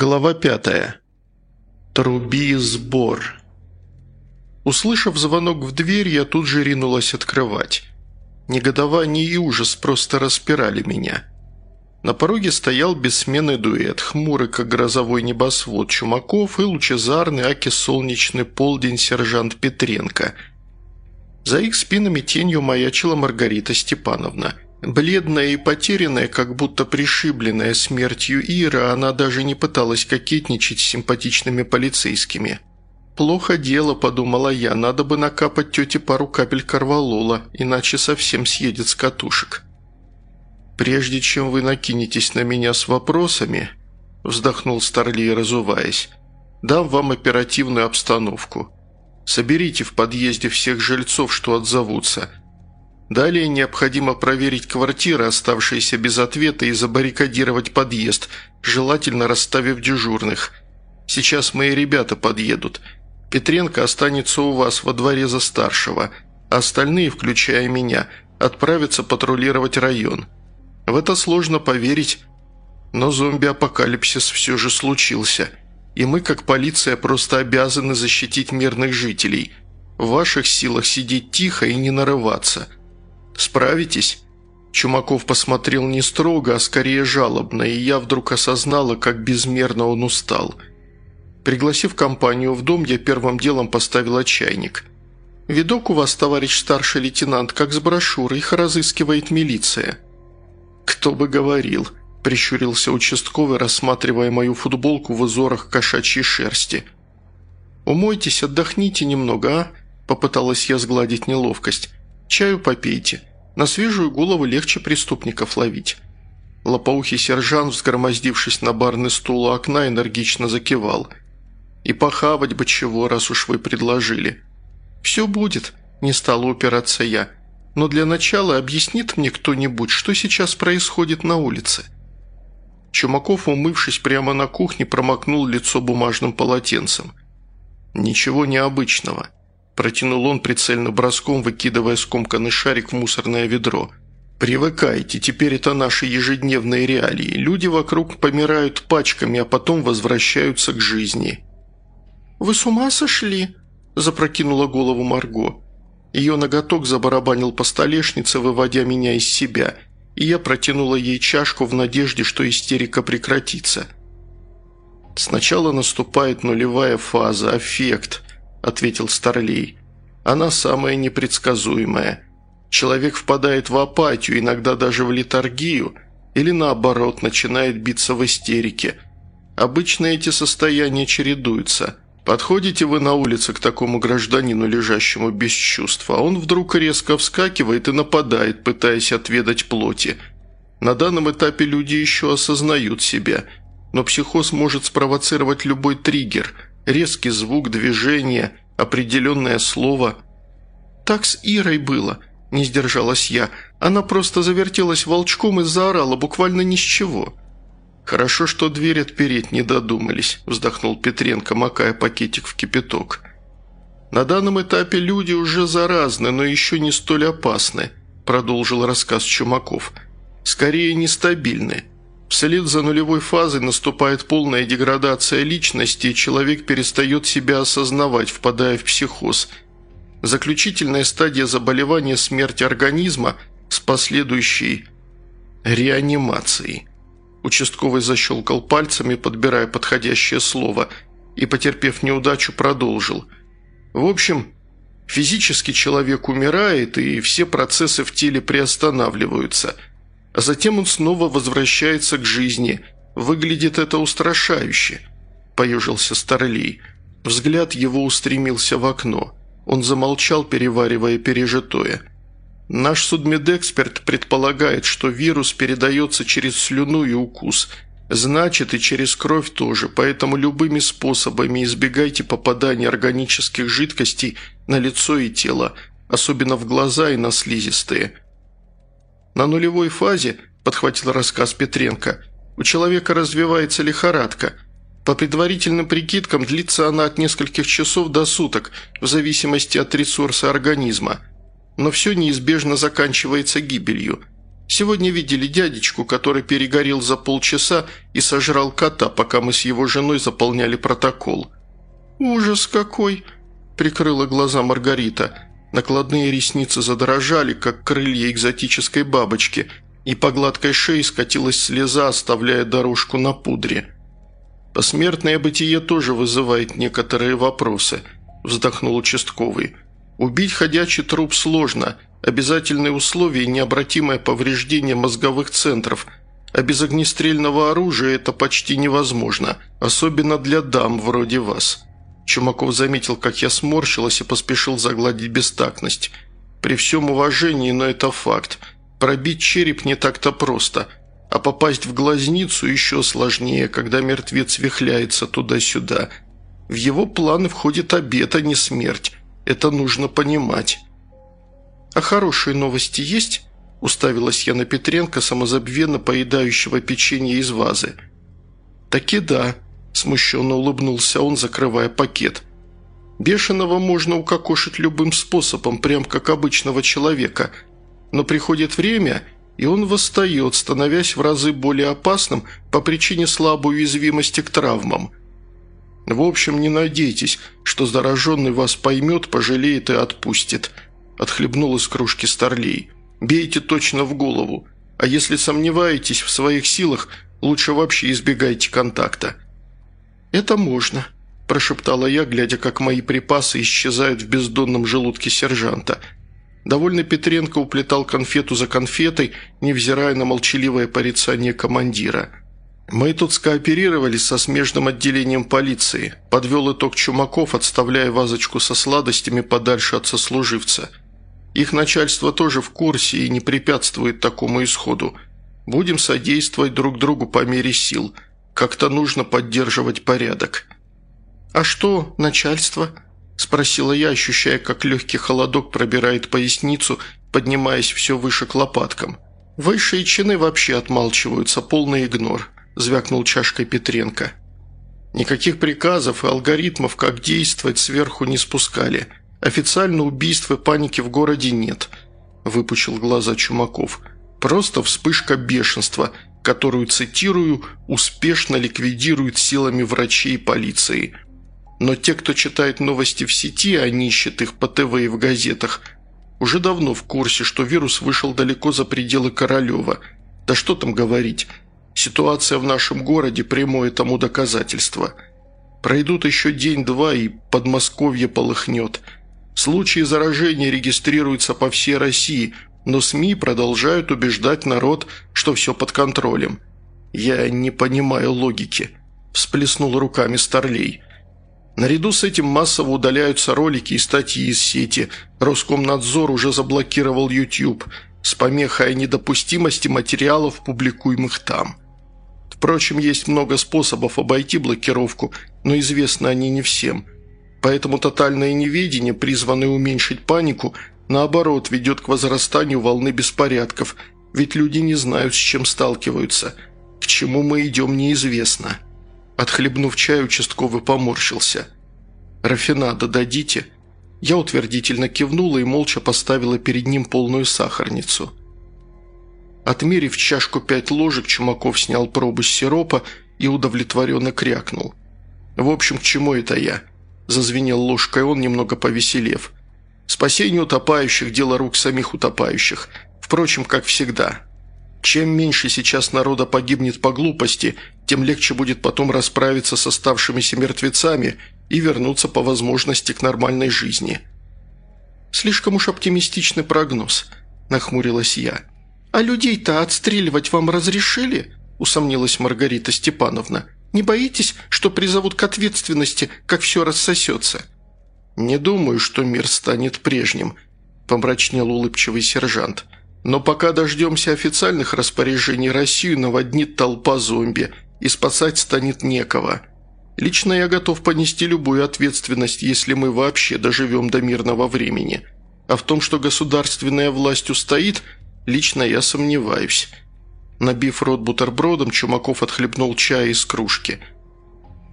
Глава пятая. Труби сбор. Услышав звонок в дверь, я тут же ринулась открывать. Негодование и ужас просто распирали меня. На пороге стоял бессменный дуэт, хмурый, как грозовой небосвод Чумаков и лучезарный аки-солнечный полдень сержант Петренко. За их спинами тенью маячила Маргарита Степановна – Бледная и потерянная, как будто пришибленная смертью Ира, она даже не пыталась кокетничать с симпатичными полицейскими. «Плохо дело», – подумала я, – «надо бы накапать тете пару капель корвалола, иначе совсем съедет с катушек». «Прежде чем вы накинетесь на меня с вопросами», – вздохнул Старлей, разуваясь, – «дам вам оперативную обстановку. Соберите в подъезде всех жильцов, что отзовутся» Далее необходимо проверить квартиры, оставшиеся без ответа, и забаррикадировать подъезд, желательно расставив дежурных. Сейчас мои ребята подъедут. Петренко останется у вас во дворе за старшего, а остальные, включая меня, отправятся патрулировать район. В это сложно поверить, но зомби-апокалипсис все же случился, и мы, как полиция, просто обязаны защитить мирных жителей. В ваших силах сидеть тихо и не нарываться – Справитесь?» Чумаков посмотрел не строго, а скорее жалобно, и я вдруг осознала, как безмерно он устал. Пригласив компанию в дом, я первым делом поставила чайник. «Видок у вас, товарищ старший лейтенант, как с брошюрой, их разыскивает милиция». «Кто бы говорил», – прищурился участковый, рассматривая мою футболку в узорах кошачьей шерсти. «Умойтесь, отдохните немного, а?» – попыталась я сгладить неловкость. «Чаю попейте». На свежую голову легче преступников ловить». Лопоухий сержант, взгромоздившись на барный стул у окна, энергично закивал. «И похавать бы чего, раз уж вы предложили». «Все будет», – не стала упираться я. «Но для начала объяснит мне кто-нибудь, что сейчас происходит на улице». Чумаков, умывшись прямо на кухне, промокнул лицо бумажным полотенцем. «Ничего необычного. Протянул он прицельно броском, выкидывая скомканный шарик в мусорное ведро. «Привыкайте, теперь это наши ежедневные реалии. Люди вокруг помирают пачками, а потом возвращаются к жизни». «Вы с ума сошли?» – запрокинула голову Марго. Ее ноготок забарабанил по столешнице, выводя меня из себя, и я протянула ей чашку в надежде, что истерика прекратится. Сначала наступает нулевая фаза, аффект –– ответил Старлей. «Она самая непредсказуемая. Человек впадает в апатию, иногда даже в литургию, или наоборот, начинает биться в истерике. Обычно эти состояния чередуются. Подходите вы на улице к такому гражданину, лежащему без чувств, а он вдруг резко вскакивает и нападает, пытаясь отведать плоти. На данном этапе люди еще осознают себя, но психоз может спровоцировать любой триггер – Резкий звук, движение, определенное слово. «Так с Ирой было», – не сдержалась я. Она просто завертелась волчком и заорала буквально ни с чего. «Хорошо, что дверь отпереть не додумались», – вздохнул Петренко, макая пакетик в кипяток. «На данном этапе люди уже заразны, но еще не столь опасны», – продолжил рассказ Чумаков. «Скорее нестабильны. Вслед за нулевой фазой наступает полная деградация личности, и человек перестает себя осознавать, впадая в психоз. Заключительная стадия заболевания – смерть организма с последующей реанимацией. Участковый защелкал пальцами, подбирая подходящее слово, и, потерпев неудачу, продолжил. В общем, физически человек умирает, и все процессы в теле приостанавливаются – а затем он снова возвращается к жизни. Выглядит это устрашающе», – поежился Старлей. Взгляд его устремился в окно. Он замолчал, переваривая пережитое. «Наш судмедэксперт предполагает, что вирус передается через слюну и укус. Значит, и через кровь тоже, поэтому любыми способами избегайте попадания органических жидкостей на лицо и тело, особенно в глаза и на слизистые». На нулевой фазе, подхватил рассказ Петренко, у человека развивается лихорадка. По предварительным прикидкам длится она от нескольких часов до суток, в зависимости от ресурса организма. Но все неизбежно заканчивается гибелью. Сегодня видели дядечку, который перегорел за полчаса и сожрал кота, пока мы с его женой заполняли протокол». «Ужас какой!» – прикрыла глаза Маргарита. Накладные ресницы задрожали, как крылья экзотической бабочки, и по гладкой шее скатилась слеза, оставляя дорожку на пудре. «Посмертное бытие тоже вызывает некоторые вопросы», – вздохнул участковый. «Убить ходячий труп сложно. Обязательные условия – необратимое повреждение мозговых центров, а без огнестрельного оружия это почти невозможно, особенно для дам вроде вас». Чумаков заметил, как я сморщилась и поспешил загладить бестактность. «При всем уважении, но это факт. Пробить череп не так-то просто, а попасть в глазницу еще сложнее, когда мертвец вихляется туда-сюда. В его планы входит обед, а не смерть. Это нужно понимать». «А хорошие новости есть?» – уставилась я на Петренко, самозабвенно поедающего печенье из вазы. «Таки да», Смущенно улыбнулся он, закрывая пакет. «Бешеного можно укокошить любым способом, прям как обычного человека. Но приходит время, и он восстает, становясь в разы более опасным по причине слабой уязвимости к травмам. В общем, не надейтесь, что зараженный вас поймет, пожалеет и отпустит», – отхлебнул из кружки Старлей. «Бейте точно в голову, а если сомневаетесь в своих силах, лучше вообще избегайте контакта». «Это можно», – прошептала я, глядя, как мои припасы исчезают в бездонном желудке сержанта. Довольно Петренко уплетал конфету за конфетой, невзирая на молчаливое порицание командира. «Мы тут скооперировались со смежным отделением полиции», – подвел итог Чумаков, отставляя вазочку со сладостями подальше от сослуживца. «Их начальство тоже в курсе и не препятствует такому исходу. Будем содействовать друг другу по мере сил». Как-то нужно поддерживать порядок». «А что, начальство?» – спросила я, ощущая, как легкий холодок пробирает поясницу, поднимаясь все выше к лопаткам. «Высшие чины вообще отмалчиваются, полный игнор», – звякнул чашкой Петренко. «Никаких приказов и алгоритмов, как действовать, сверху не спускали. Официально убийств и паники в городе нет», – выпучил глаза Чумаков. «Просто вспышка бешенства – которую, цитирую, успешно ликвидируют силами врачей и полиции. Но те, кто читает новости в сети, а не ищет их по ТВ и в газетах, уже давно в курсе, что вирус вышел далеко за пределы Королева. Да что там говорить, ситуация в нашем городе – прямое тому доказательство. Пройдут еще день-два, и Подмосковье полыхнет. Случаи заражения регистрируются по всей России – но СМИ продолжают убеждать народ, что все под контролем. Я не понимаю логики», – всплеснул руками Старлей. Наряду с этим массово удаляются ролики и статьи из сети. Роскомнадзор уже заблокировал YouTube с помехой о недопустимости материалов, публикуемых там. Впрочем, есть много способов обойти блокировку, но известны они не всем. Поэтому тотальное неведение, призванное уменьшить панику, наоборот, ведет к возрастанию волны беспорядков, ведь люди не знают, с чем сталкиваются. К чему мы идем, неизвестно». Отхлебнув чай, участковый поморщился. «Рафинада дадите?» Я утвердительно кивнула и молча поставила перед ним полную сахарницу. Отмерив чашку пять ложек, Чумаков снял пробу с сиропа и удовлетворенно крякнул. «В общем, к чему это я?» – зазвенел ложкой он, немного повеселев. Спасение утопающих – дело рук самих утопающих. Впрочем, как всегда. Чем меньше сейчас народа погибнет по глупости, тем легче будет потом расправиться с оставшимися мертвецами и вернуться по возможности к нормальной жизни. «Слишком уж оптимистичный прогноз», – нахмурилась я. «А людей-то отстреливать вам разрешили?» – усомнилась Маргарита Степановна. «Не боитесь, что призовут к ответственности, как все рассосется?» «Не думаю, что мир станет прежним», – помрачнел улыбчивый сержант. «Но пока дождемся официальных распоряжений, Россию наводнит толпа зомби, и спасать станет некого. Лично я готов понести любую ответственность, если мы вообще доживем до мирного времени. А в том, что государственная власть устоит, лично я сомневаюсь». Набив рот бутербродом, Чумаков отхлебнул чая из кружки –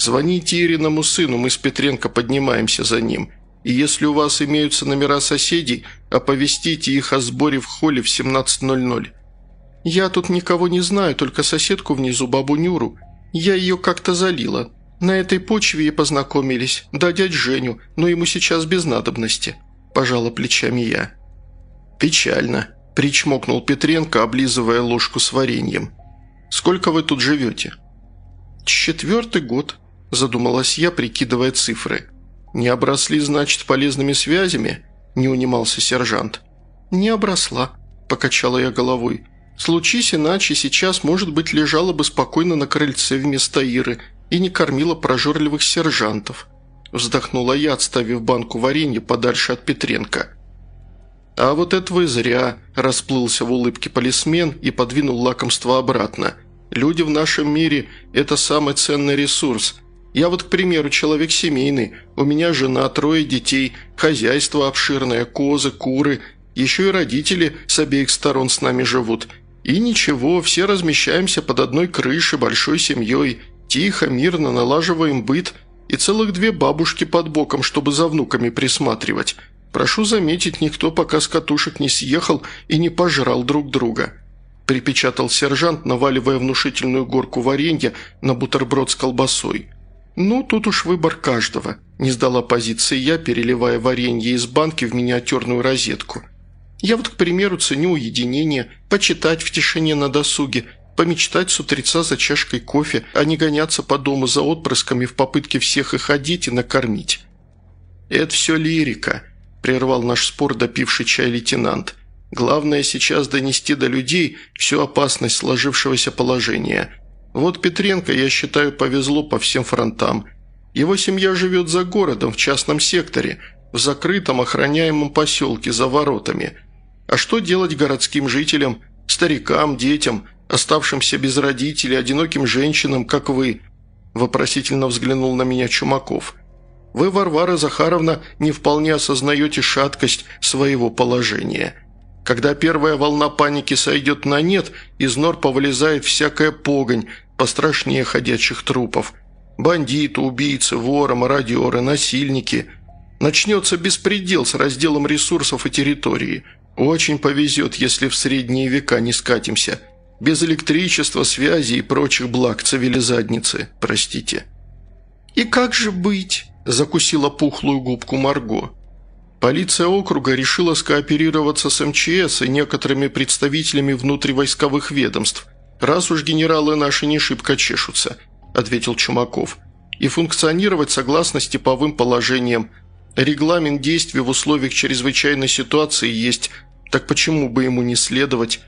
Звоните Ириному сыну, мы с Петренко поднимаемся за ним. И если у вас имеются номера соседей, оповестите их о сборе в холле в 17.00. «Я тут никого не знаю, только соседку внизу, бабу Нюру. Я ее как-то залила. На этой почве и познакомились. Да дядь Женю, но ему сейчас без надобности», – пожала плечами я. «Печально», – причмокнул Петренко, облизывая ложку с вареньем. «Сколько вы тут живете?» «Четвертый год», – задумалась я, прикидывая цифры. «Не обросли, значит, полезными связями?» – не унимался сержант. «Не обросла», – покачала я головой. Случись иначе, сейчас, может быть, лежала бы спокойно на крыльце вместо Иры и не кормила прожорливых сержантов. Вздохнула я, отставив банку варенья подальше от Петренко. «А вот это вы зря», – расплылся в улыбке полисмен и подвинул лакомство обратно. «Люди в нашем мире – это самый ценный ресурс. Я вот, к примеру, человек семейный, у меня жена, трое детей, хозяйство обширное, козы, куры, еще и родители с обеих сторон с нами живут – и ничего, все размещаемся под одной крышей большой семьей, тихо, мирно налаживаем быт и целых две бабушки под боком, чтобы за внуками присматривать. Прошу заметить, никто пока с катушек не съехал и не пожрал друг друга». Припечатал сержант, наваливая внушительную горку варенья на бутерброд с колбасой. «Ну, тут уж выбор каждого», – не сдала позиции я, переливая варенье из банки в миниатюрную розетку – я вот, к примеру, ценю уединение, почитать в тишине на досуге, помечтать с утреца за чашкой кофе, а не гоняться по дому за отпрысками в попытке всех их одеть и накормить. «Это все лирика», – прервал наш спор допивший чай лейтенант. «Главное сейчас донести до людей всю опасность сложившегося положения. Вот Петренко, я считаю, повезло по всем фронтам. Его семья живет за городом, в частном секторе, в закрытом охраняемом поселке за воротами – а что делать городским жителям, старикам, детям, оставшимся без родителей, одиноким женщинам, как вы?» Вопросительно взглянул на меня Чумаков. «Вы, Варвара Захаровна, не вполне осознаете шаткость своего положения. Когда первая волна паники сойдет на нет, из нор повылезает всякая погонь, пострашнее ходячих трупов. Бандиты, убийцы, воры, мародеры, насильники. Начнется беспредел с разделом ресурсов и территории». Очень повезет, если в средние века не скатимся. Без электричества, связи и прочих благ цивилизадницы, простите». «И как же быть?» – закусила пухлую губку Марго. Полиция округа решила скооперироваться с МЧС и некоторыми представителями внутривойсковых ведомств, раз уж генералы наши не шибко чешутся, ответил Чумаков, и функционировать согласно с типовым положениям. Регламент действий в условиях чрезвычайной ситуации есть так почему бы ему не следовать?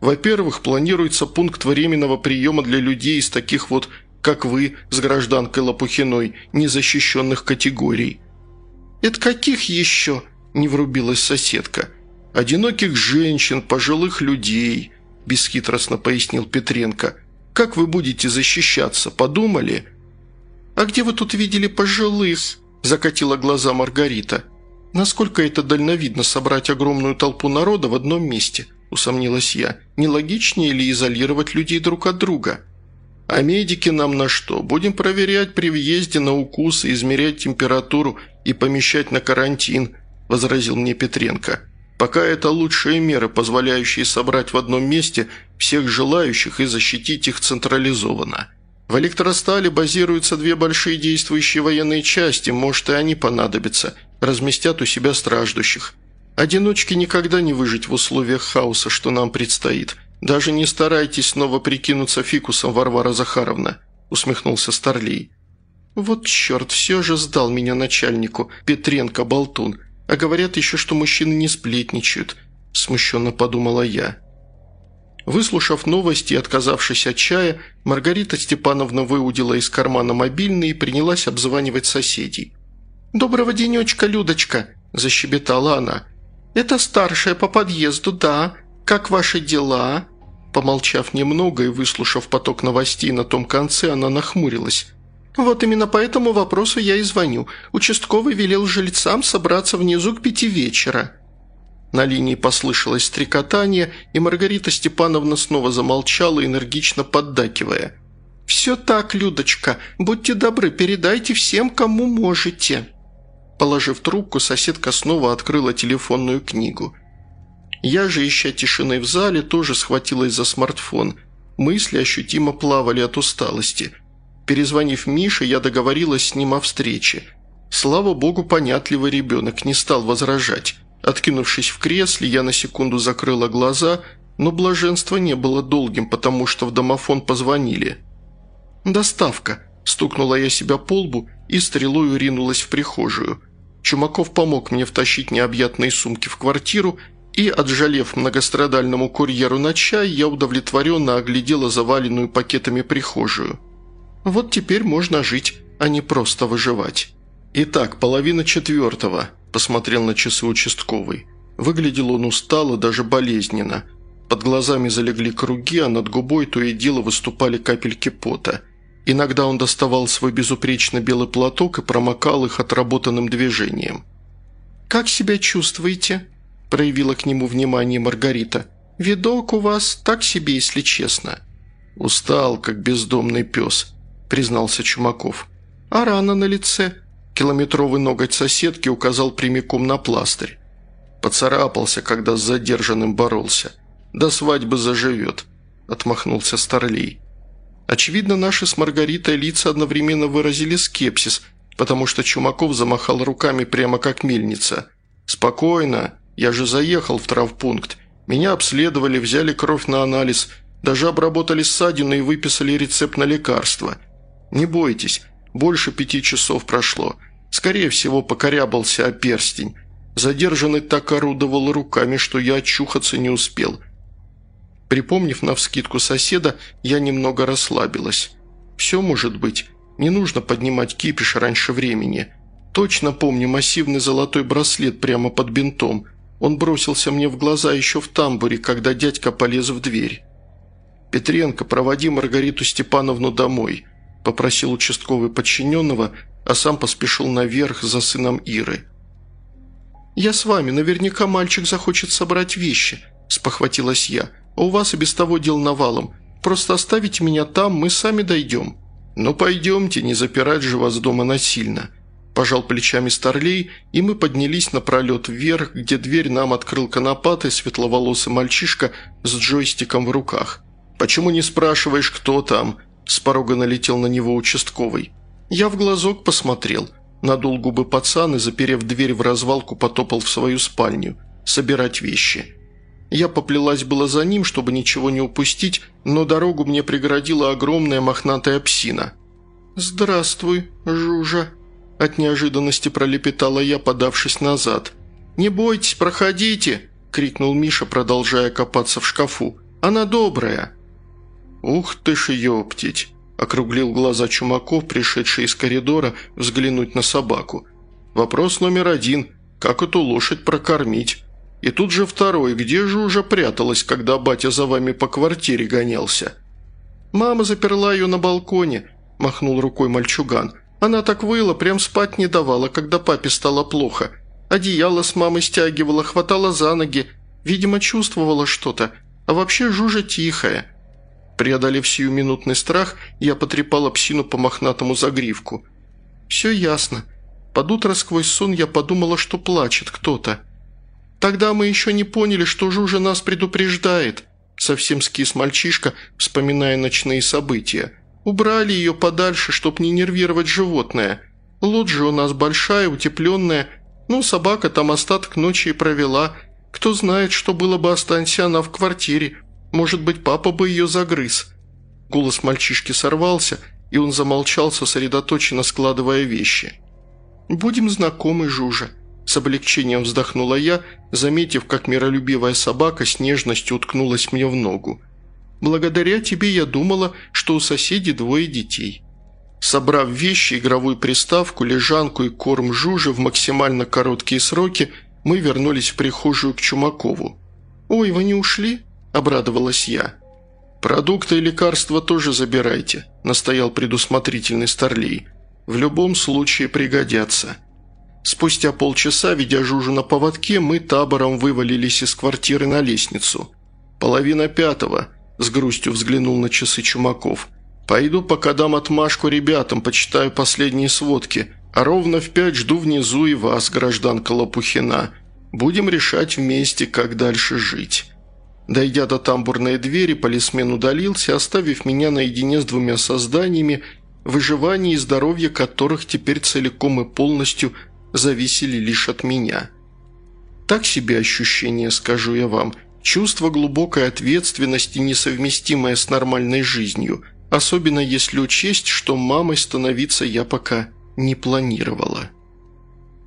Во-первых, планируется пункт временного приема для людей из таких вот, как вы, с гражданкой Лопухиной, незащищенных категорий. «Это каких еще?» – не врубилась соседка. «Одиноких женщин, пожилых людей», – бесхитростно пояснил Петренко. «Как вы будете защищаться, подумали?» «А где вы тут видели пожилых?» – закатила глаза Маргарита. «Насколько это дальновидно собрать огромную толпу народа в одном месте?» – усомнилась я. «Не логичнее ли изолировать людей друг от друга?» «А медики нам на что? Будем проверять при въезде на укусы, измерять температуру и помещать на карантин», – возразил мне Петренко. «Пока это лучшие меры, позволяющие собрать в одном месте всех желающих и защитить их централизованно». В электростале базируются две большие действующие военные части, может и они понадобятся, разместят у себя страждущих. Одиночке никогда не выжить в условиях хаоса, что нам предстоит. Даже не старайтесь снова прикинуться фикусом, Варвара Захаровна», – усмехнулся Старлей. «Вот черт, все же сдал меня начальнику, Петренко, болтун. А говорят еще, что мужчины не сплетничают», – смущенно подумала я. Выслушав новости и отказавшись от чая, Маргарита Степановна выудила из кармана мобильный и принялась обзванивать соседей. «Доброго денечка, Людочка!» – защебетала она. «Это старшая по подъезду, да. Как ваши дела?» Помолчав немного и выслушав поток новостей на том конце, она нахмурилась. «Вот именно по этому вопросу я и звоню. Участковый велел жильцам собраться внизу к пяти вечера». На линии послышалось стрекотание, и Маргарита Степановна снова замолчала, энергично поддакивая. «Все так, Людочка. Будьте добры, передайте всем, кому можете». Положив трубку, соседка снова открыла телефонную книгу. Я же, ища тишины в зале, тоже схватилась за смартфон. Мысли ощутимо плавали от усталости. Перезвонив Мише, я договорилась с ним о встрече. Слава богу, понятливый ребенок не стал возражать. Откинувшись в кресле, я на секунду закрыла глаза, но блаженство не было долгим, потому что в домофон позвонили. «Доставка», – стукнула я себя по лбу и стрелой ринулась в прихожую. Чумаков помог мне втащить необъятные сумки в квартиру и, отжалев многострадальному курьеру на чай, я удовлетворенно оглядела заваленную пакетами прихожую. Вот теперь можно жить, а не просто выживать. «Итак, половина четвертого», – посмотрел на часы участковый. Выглядел он устало, даже болезненно. Под глазами залегли круги, а над губой то и дело выступали капельки пота. Иногда он доставал свой безупречно белый платок и промокал их отработанным движением. «Как себя чувствуете?» – проявила к нему внимание Маргарита. «Видок у вас так себе, если честно». «Устал, как бездомный пес», – признался Чумаков. «А рана на лице?» Километровый ноготь соседки указал прямиком на пластырь. Поцарапался, когда с задержанным боролся. До свадьбы заживет», – отмахнулся Старлей. Очевидно, наши с Маргаритой лица одновременно выразили скепсис, потому что Чумаков замахал руками прямо как мельница. «Спокойно, я же заехал в травпункт. Меня обследовали, взяли кровь на анализ, даже обработали ссадину и выписали рецепт на лекарство. Не бойтесь, больше пяти часов прошло. Скорее всего, покорябался о перстень. Задержанный так орудовал руками, что я очухаться не успел. Припомнив навскидку соседа, я немного расслабилась. Все может быть. Не нужно поднимать кипиш раньше времени. Точно помню массивный золотой браслет прямо под бинтом. Он бросился мне в глаза еще в тамбуре, когда дядька полез в дверь. «Петренко, проводи Маргариту Степановну домой», – попросил участковый подчиненного, а сам поспешил наверх за сыном Иры. «Я с вами, наверняка мальчик захочет собрать вещи», – спохватилась я. «А у вас и без того дел навалом. Просто оставите меня там, мы сами дойдем». «Ну пойдемте, не запирать же вас дома насильно», – пожал плечами Старлей, и мы поднялись на пролет вверх, где дверь нам открыл конопатый светловолосый мальчишка с джойстиком в руках. «Почему не спрашиваешь, кто там?» С порога налетел на него участковый. Я в глазок посмотрел. Надул губы пацан и, заперев дверь в развалку, потопал в свою спальню. Собирать вещи. Я поплелась было за ним, чтобы ничего не упустить, но дорогу мне преградила огромная мохнатая псина. «Здравствуй, Жужа», – от неожиданности пролепетала я, подавшись назад. «Не бойтесь, проходите», – крикнул Миша, продолжая копаться в шкафу. «Она добрая». «Ух ты ж ёптить!» – округлил глаза Чумаков, пришедший из коридора, взглянуть на собаку. «Вопрос номер один – как эту лошадь прокормить?» И тут же второй, где же уже пряталась, когда батя за вами по квартире гонялся?» «Мама заперла ее на балконе», – махнул рукой мальчуган. «Она так выла, прям спать не давала, когда папе стало плохо. Одеяло с мамой стягивала, хватала за ноги. Видимо, чувствовала что-то. А вообще Жужа тихая. Преодолев сиюминутный страх, я потрепала псину по мохнатому загривку. «Все ясно. Под утро сквозь сон я подумала, что плачет кто-то. Тогда мы еще не поняли, что Жужа нас предупреждает», совсем скис мальчишка, вспоминая ночные события. «Убрали ее подальше, чтоб не нервировать животное. Лоджия у нас большая, утепленная. Ну, собака там остаток ночи и провела. Кто знает, что было бы, останься она в квартире. Может быть, папа бы ее загрыз». Голос мальчишки сорвался, и он замолчал, сосредоточенно складывая вещи. «Будем знакомы, Жужа», – с облегчением вздохнула я, заметив, как миролюбивая собака с нежностью уткнулась мне в ногу. «Благодаря тебе я думала, что у соседей двое детей». Собрав вещи, игровую приставку, лежанку и корм Жужи в максимально короткие сроки, мы вернулись в прихожую к Чумакову. «Ой, вы не ушли?» Обрадовалась я. «Продукты и лекарства тоже забирайте», – настоял предусмотрительный Старлей. «В любом случае пригодятся». Спустя полчаса, ведя Жужу на поводке, мы табором вывалились из квартиры на лестницу. «Половина пятого», – с грустью взглянул на часы Чумаков. «Пойду пока дам отмашку ребятам, почитаю последние сводки, а ровно в пять жду внизу и вас, гражданка Лопухина. Будем решать вместе, как дальше жить». Дойдя до тамбурной двери, полисмен удалился, оставив меня наедине с двумя созданиями, выживание и здоровье которых теперь целиком и полностью зависели лишь от меня. Так себе ощущение, скажу я вам, чувство глубокой ответственности, несовместимое с нормальной жизнью, особенно если учесть, что мамой становиться я пока не планировала.